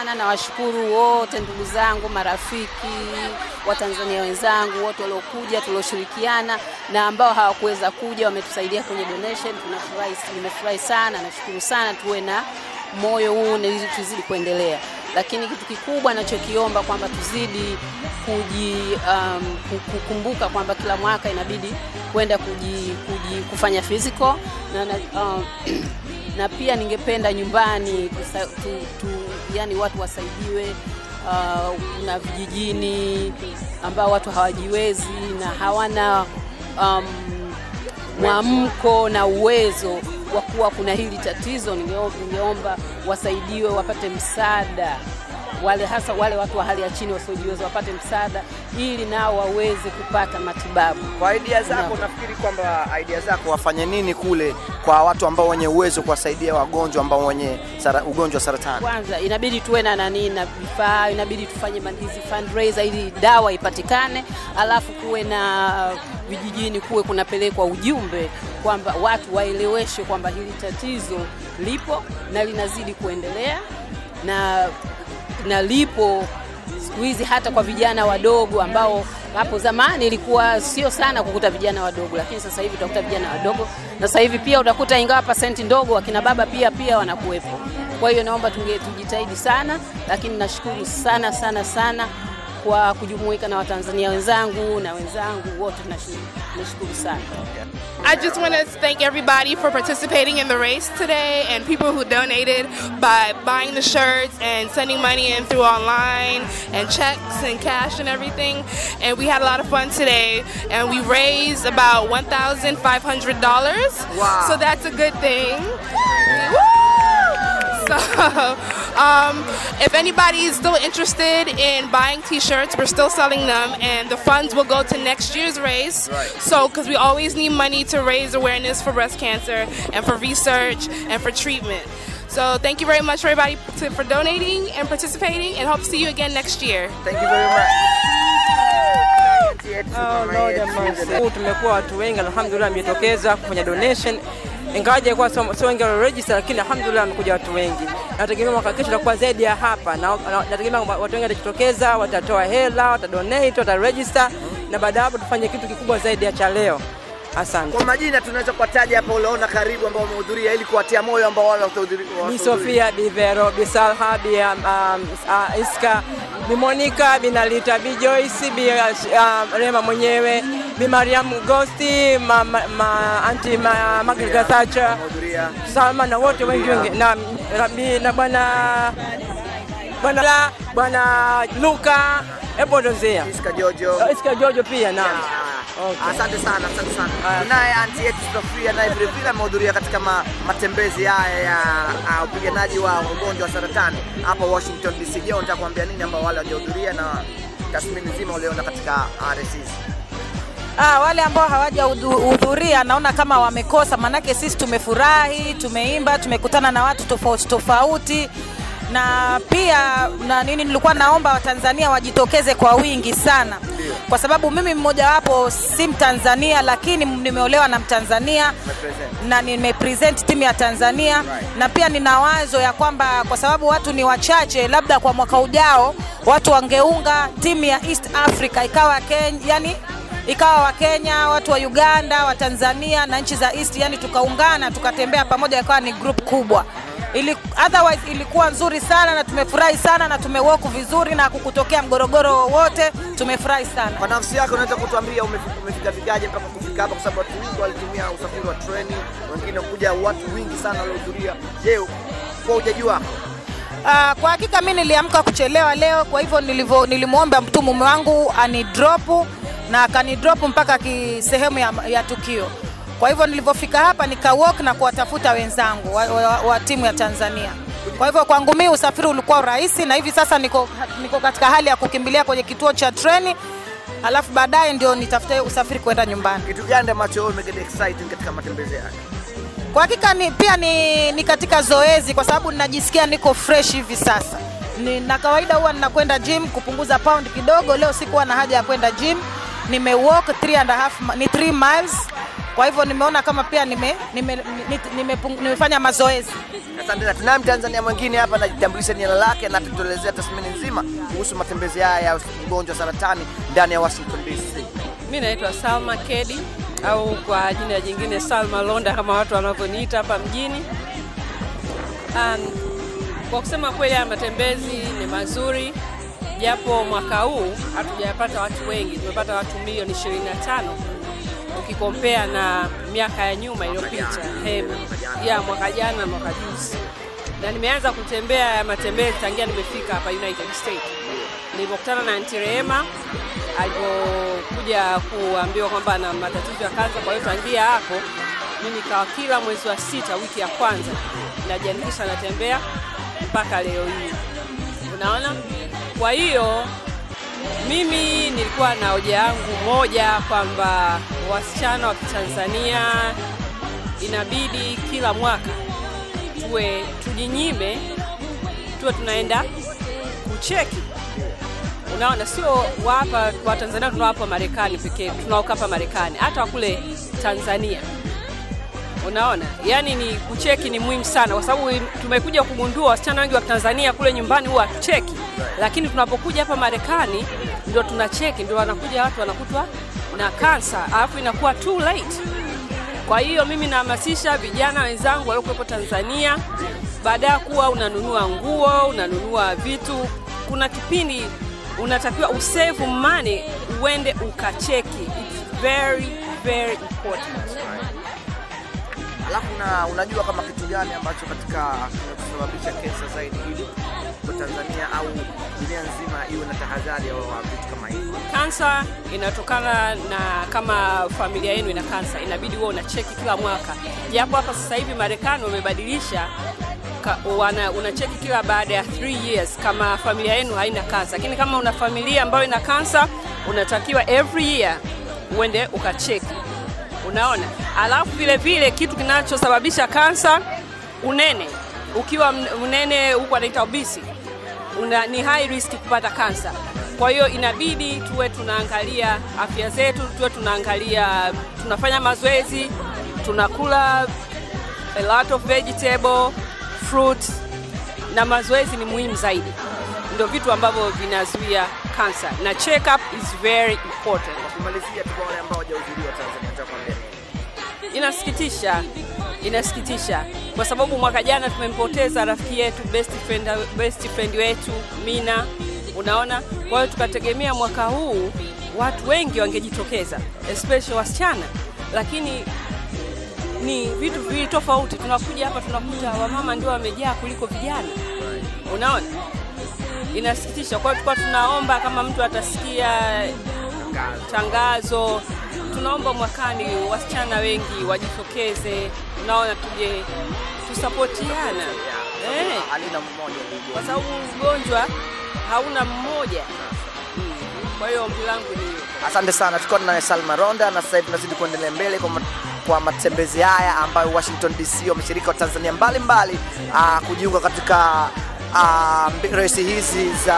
sana, nawashukuru wote ndugu zangu, marafiki, Watanzania wenzangu wote waliokuja, tulioshirikiana na ambao hawakuweza kuja, wametusaidia kwenye donation. Tunafurahi, nimefurahi sana, nashukuru sana, tuwe na moyo huu na tuzidi kuendelea, lakini kitu kikubwa nachokiomba kwamba tuzidi kuji um, kukumbuka kwamba kila mwaka inabidi kwenda kuji, kuji, kufanya physical. Na, na, um, na pia ningependa nyumbani tu, tu, yani watu wasaidiwe uh, na vijijini ambao watu hawajiwezi na hawana um, mwamko na uwezo wa kuwa kuna hili tatizo, ningeomba wasaidiwe, wapate msaada. Wale hasa wale watu wa hali ya chini wasiojiweza wapate msaada ili nao waweze kupata matibabu. Kwa idea zako, unafikiri nafikiri kwamba idea zako wafanye nini kule kwa watu ambao wenye uwezo kuwasaidia wagonjwa ambao wenye sara, ugonjwa wa saratani? Kwanza inabidi tuwe na nani na vifaa, inabidi tufanye mandizi fundraiser ili dawa ipatikane, alafu kuwe na vijijini, kuwe kunapelekwa ujumbe kwamba watu waeleweshe kwamba hili tatizo lipo na linazidi kuendelea na na lipo siku hizi hata kwa vijana wadogo ambao hapo zamani ilikuwa sio sana kukuta vijana wadogo, lakini sasa hivi utakuta vijana wadogo, na sasa hivi pia utakuta, ingawa pasenti ndogo, wakina baba pia pia wanakuwepo. Kwa hiyo naomba tujitahidi sana, lakini nashukuru sana sana sana kwa kujumuika na Watanzania wenzangu na wenzangu wote, tunashukuru tunashukuru sana. I just want to thank everybody for participating in the race today and people who donated by buying the shirts and sending money in through online and checks and cash and everything. And we had a lot of fun today and we raised about $1,500. Wow. So that's a good thing. Woo! So, um, if anybody is still interested in buying T-shirts, we're still selling them, and the funds will go to next year's race. Right. So, because we always need money to raise awareness for breast cancer and for research and for treatment. So, thank you very much for everybody to, for donating and participating, and hope to see you again next year. Thank you very much. Oh, Lord have mercy. Huu tumekuwa watu wengi alhamdulillah wamejitokeza kufanya donation ingawaje kwa sio so wengi walioregister lakini alhamdulillah wamekuja watu wengi. Nategemea mwaka kesho itakuwa zaidi ya hapa na na- nategemea watu wengi watajitokeza, watatoa hela, watadonate, wataregister na baada ya hapo tufanye kitu kikubwa zaidi ya cha leo. Asante. Kwa majina tunaweza kuwataja hapa uliona karibu ambao wamehudhuria ili kuwatia moyo ambao wale watahudhuria. Bi Sofia, Bi Vero, Bi Salha, Bi um, um, uh, Iska, Bi Monica, Bi Nalita, Bi Joyce, Bi uh, Rema mwenyewe, Bi Mariam Gosti, ma, ma, ma, anti ma, Margaret Thatcher. Salma na wote wengi wengi na, Rabi na bwana bwana bwana Luka Ebodozea, Iska Jojo. Iska Jojo pia na Ah, Asante sana, asante sana. Haya. Tunaye anti yetu Sofia naye vile vile amehudhuria katika ma, matembezi haya ya ah, upiganaji wa ugonjwa wa saratani hapa Washington DC. Je, unataka kuambia nini ambao wale waliohudhuria na tathmini nzima uliona katika RSCs? Ah, wale ambao hawajahudhuria naona kama wamekosa, manake sisi tumefurahi, tumeimba, tumekutana na watu tofauti tofauti na pia na nini, nilikuwa naomba Watanzania wajitokeze kwa wingi sana, kwa sababu mimi mmojawapo si Mtanzania, lakini nimeolewa na Mtanzania na nimepresent timu ya Tanzania na pia nina wazo ya kwamba kwa sababu watu ni wachache, labda kwa mwaka ujao watu wangeunga timu ya East Africa ikawa Kenya, yani ikawa Wakenya, watu wa Uganda, wa Tanzania na nchi za East, yani tukaungana tukatembea pamoja, ikawa ni group kubwa. Ili, otherwise ilikuwa nzuri sana na tumefurahi sana na tumewoku vizuri na kukutokea mgorogoro wowote, tumefurahi sana. Kwa nafsi yako unaweza kutuambia umefika umefika mpaka kufika hapa, kwa sababu watu wengi walitumia usafiri wa treni, wengine kuja watu wingi sana waliohudhuria. Je, kwa ujaji wako Uh, kwa hakika mi niliamka kuchelewa leo, kwa hivyo nilimwomba mtu mume wangu anidropu na akanidropu mpaka sehemu ya, ya tukio. Kwa hivyo nilivyofika hapa nika walk na kuwatafuta wenzangu wa, wa, wa timu ya Tanzania. Kwa hivyo kwangu mimi usafiri ulikuwa rahisi, na hivi sasa niko, niko katika hali ya kukimbilia kwenye kituo cha treni, alafu baadaye ndio nitafute usafiri kwenda nyumbani. kitu gani ambacho wewe umeget exciting katika matembezi haya? Kwa hakika ni, pia ni, ni katika zoezi kwa sababu ninajisikia niko fresh hivi sasa. Ni, na kawaida huwa ninakwenda gym kupunguza pound kidogo. Leo sikuwa na haja ya kwenda gym, nimewalk 3 and a half, ni 3 miles Kwa hivyo nimeona kama pia nime, nime, nime, nime, nimefanya mazoezi. Asante sana. Tunaye Mtanzania mwingine hapa anajitambulisha jina lake na tutuelezea tathmini nzima kuhusu matembezi haya ya ugonjwa saratani ndani ya Washington DC. Mimi naitwa Salma Kedi au kwa jina jingine Salma Londa kama watu wanavyoniita hapa mjini. Um, kwa kusema kweli haya matembezi ni mazuri, japo mwaka huu hatujapata watu wengi, tumepata watu milioni 25 ukikompea na miaka ya nyuma iliyopita, He, ya mwaka jana na mwaka juzi, na nimeanza kutembea matembezi tangia nimefika hapa United States nilipokutana na ntirehema Rehema alipokuja kuambiwa kwamba ana matatizo ya kansa. Kwa hiyo tangia hapo mimi kawa kila mwezi wa sita, wiki ya kwanza najiandikisha, natembea mpaka leo hii, unaona. Kwa hiyo mimi nilikuwa na hoja yangu moja kwamba wasichana wa Kitanzania inabidi kila mwaka tuwe tujinyime, tuwe tunaenda kucheki unaona, sio wapa wa Tanzania Marekani pekee, tunaoka hapa Marekani, hata kule Tanzania. Unaona, yani ni kucheki ni muhimu sana, kwa sababu tumekuja kugundua wasichana wengi wa Tanzania kule nyumbani huwa hatucheki, lakini tunapokuja hapa Marekani ndio tunacheki, ndio wanakuja watu wanakutwa na kansa, alafu inakuwa too late. Kwa hiyo mimi nahamasisha vijana wenzangu waliokuwepo Tanzania, baada ya kuwa unanunua nguo, unanunua vitu, kuna kipindi unatakiwa usave money uende ukacheki. It's very very important. Alafu na unajua kama kitu gani ambacho katika kusababisha kesa zaidi hili kwa Tanzania au dunia nzima iwe na tahadhari ya vitu kama hivi? Kansa inatokana na kama familia yenu ina kansa, inabidi wewe unacheki kila mwaka, japo hapa sasa hivi Marekani wamebadilisha unacheki kila baada ya 3 years kama familia yenu haina kansa, lakini kama una familia ambayo ina kansa unatakiwa every year uende ukacheki. Unaona, alafu vile vile kitu kinachosababisha kansa, unene. Ukiwa unene huku anaita obisi, una, ni high risk kupata kansa. Kwa hiyo inabidi tuwe tunaangalia afya zetu, tuwe tunaangalia, tunafanya mazoezi, tunakula a lot of vegetable, fruit na mazoezi ni muhimu zaidi, ndio vitu ambavyo vinazuia kansa na check up is very important. Tu kwa wale ambao hawajahudhuria Tanzania? Inasikitisha, inasikitisha kwa sababu mwaka jana tumempoteza rafiki yetu best friend, best friend wetu Mina, unaona. Kwa hiyo tukategemea mwaka huu watu wengi wangejitokeza, especially wasichana, lakini ni vitu viwili tofauti. Tunakuja hapa tunakuta wamama ndio wamejaa kuliko vijana, unaona, inasikitisha. Kwa hiyo tunaomba kama mtu atasikia tangazo, tunaomba mwakani wasichana wengi wajitokeze, unaona, tuje tusapotiana eh, kwa sababu ugonjwa hauna mmoja. Mm. Kwa hiyo ombi langu ni. Asante sana, Tukiwa naye Salma Ronda na sasa hivi tunazidi kuendelea mbele kwa, kwa matembezi haya ambayo Washington DC wameshirika wa Tanzania mbalimbali mbali, kujiunga katika ah, mbi- resi hizi za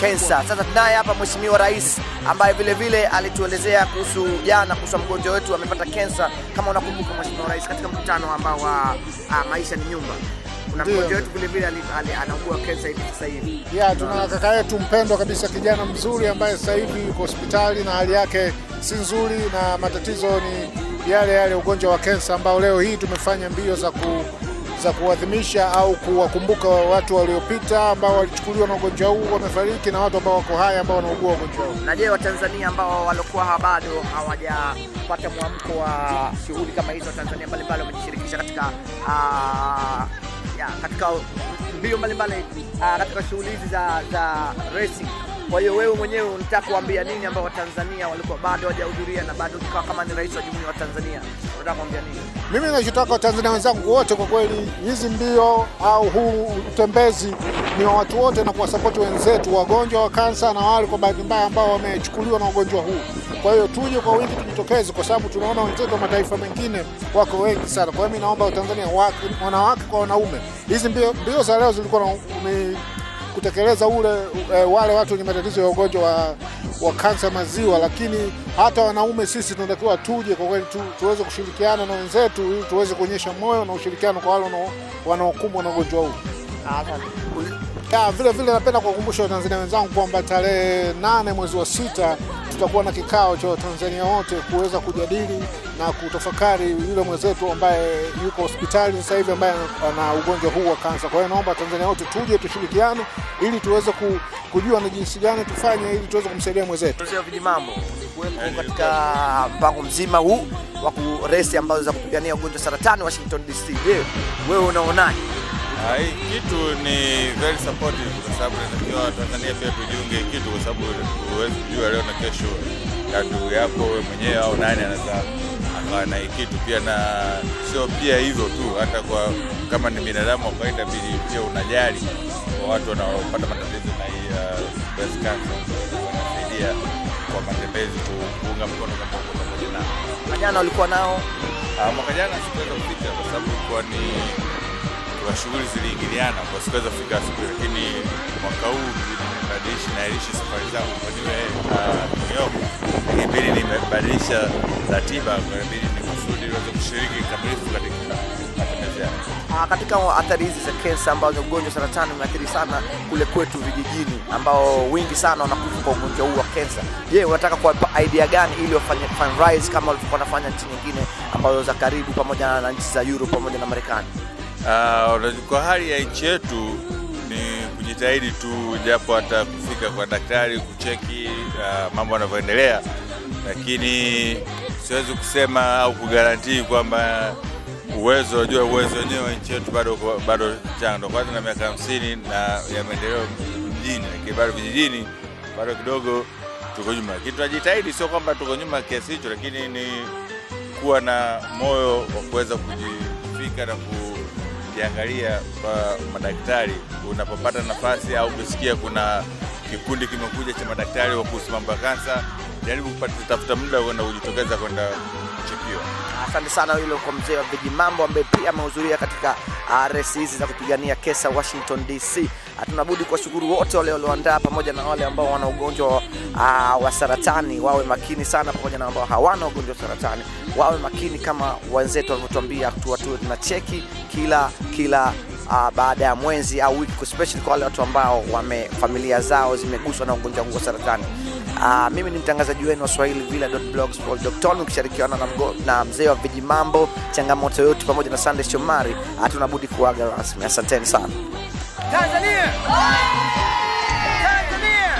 kensa. Sasa tunaye hapa Mheshimiwa Rais ambaye vile vile alituelezea kuhusu jana kuhusu mgonjwa wetu amepata kensa. Kama unakumbuka Mheshimiwa Rais, katika mkutano ambao wa uh, maisha ni nyumba, kuna Ndiyo. wetu vile vile anaugua kensa hivi sasa hivi. ya tuna kaka yetu mpendwa kabisa, kijana mzuri ambaye sasa hivi yuko hospitali na hali yake si nzuri, na matatizo ni yale yale ugonjwa wa kensa, ambao leo hii tumefanya mbio za ku za kuadhimisha au kuwakumbuka watu waliopita ambao walichukuliwa na ugonjwa huu wamefariki, na watu ambao wako hai ambao wanaugua ugonjwa huu. na je watanzania ambao walikuwa bado hawajapata mwamko wa shughuli kama hizo Tanzania mbalimbali wamejishirikisha katika uh, ya, katika mbio mbalimbali uh, katika shughuli hizi za, za racing kwa hiyo wewe mwenyewe unataka kuambia nini ambao watanzania walikuwa bado hawajahudhuria na bado ukawa kama ni rais wa jumuiya wa tanzania unataka kuambia nini Mimi ninachotaka Watanzania wenzangu wote, kwa kweli, hizi mbio au huu utembezi ni wa watu wote na kuwasapoti wenzetu wagonjwa wa kansa na wale kwa bahati mbaya ambao wamechukuliwa na ugonjwa huu. Kwa hiyo tuje kwa wingi, tujitokeze, kwa sababu tunaona wenzetu wa mataifa mengine wako wengi sana. Kwa hiyo mimi naomba Watanzania wake, wanawake kwa wanaume, hizi mbio, mbio za leo zilikuwa ni kutekeleza ule e, wale watu wenye matatizo ya ugonjwa wa, wa kansa maziwa, lakini hata wanaume sisi tunatakiwa tuje kwa kweli tu, tuweze kushirikiana na wenzetu ili tuweze kuonyesha moyo na ushirikiano kwa wale wanaokumbwa na ugonjwa huu. Vile vile napenda kuwakumbusha Watanzania wenzangu kwamba tarehe nane mwezi wa sita tutakuwa na kikao cha Watanzania wote kuweza kujadili na kutafakari yule mwenzetu ambaye yuko hospitali sasa hivi ambaye ana ugonjwa huu wa kansa. Kwa hiyo naomba Tanzania wote tuje tushirikiane ili tuweze ku, kujua na jinsi gani tufanye ili tuweze kumsaidia mwenzetu. Vijimambo, kuwepo katika mpango mzima huu wa kuresi ambazo za kupigania ugonjwa saratani Washington DC. Je, wewe unaonaje? Hii kitu ni very supportive kwa sababu inatakiwa Tanzania pia tujiunge kitu, kwa sababu huwezi kujua leo na kesho ya ndugu yako wewe mwenyewe au nani anaweza akawa na kitu pia, na sio pia hivyo tu, hata kwa kama ni binadamu wa kawaida, bidi pia unajali kwa watu wanaopata matatizo na hii uh, breast cancer, wanasaidia kwa matembezi kuunga mkono kama uko pamoja nao. Na jana walikuwa nao Ah, mwaka jana sikuweza kufika kwa sababu ilikuwa ni kuna shughuli ziliingiliana kwa sikuweza kufika asubuhi, lakini mwaka huu nimebadilisha nairishi safari zangu kwa niwe uh, New York, lakini pili nimebadilisha ratiba kwa ibidi ni kusudi niweze kushiriki kikamilifu katika. Ah, katika athari hizi za kensa ambazo ugonjwa saratani umeathiri sana kule kwetu vijijini, ambao wingi sana wanakufa kwa ugonjwa huu wa kensa. Je, unataka kuwapa idea gani ili wafanye fundraise kama walivyokuwa wanafanya nchi nyingine ambazo za karibu pamoja na nchi za Europe pamoja na Marekani? Ah, unajua, kwa hali ya nchi yetu ni kujitahidi tu, japo hata kufika kwa daktari kucheki uh, mambo yanavyoendelea, lakini siwezi kusema au kugarantii kwamba uwezo, unajua uwezo wenyewe wa nchi yetu bado bado changa, kwanza na miaka hamsini na ya maendeleo mjini, lakini bado vijijini bado kidogo tuko nyuma, lakini tunajitahidi, sio kwamba tuko nyuma kiasi hicho, lakini ni kuwa na moyo wa kuweza kujifika na kujiangalia kwa madaktari unapopata nafasi au kusikia kuna kikundi kimekuja cha madaktari wa kuhusu mambo ya kansa, jaribu kupata tafuta muda kwenda kujitokeza kwenda kuchekiwa. Asante sana hilo kwa mzee wa viji mambo ambaye pia amehudhuria katika uh, resi hizi za kupigania kesa Washington DC. Tunabudi kuwashukuru wote wale walioandaa pamoja na wale ambao wana ugonjwa uh, wa saratani, wawe makini sana, pamoja na ambao hawana ugonjwa wa saratani, wawe makini kama wenzetu walivyotuambia, tuwa tuwe tuna cheki kila kila uh, baada ya mwezi au wiki, especially kwa wale watu ambao wame familia zao zimeguswa na ugonjwa huu wa saratani. Uh, mimi ni mtangazaji wenu wa Swahili Villa.blogspot.com ukishirikiana na, na mzee wa viji mambo changamoto yote pamoja na Sunday Shomari. Hatuna budi kuaga rasmi. Asanteni sana. Tanzania! Tanzania!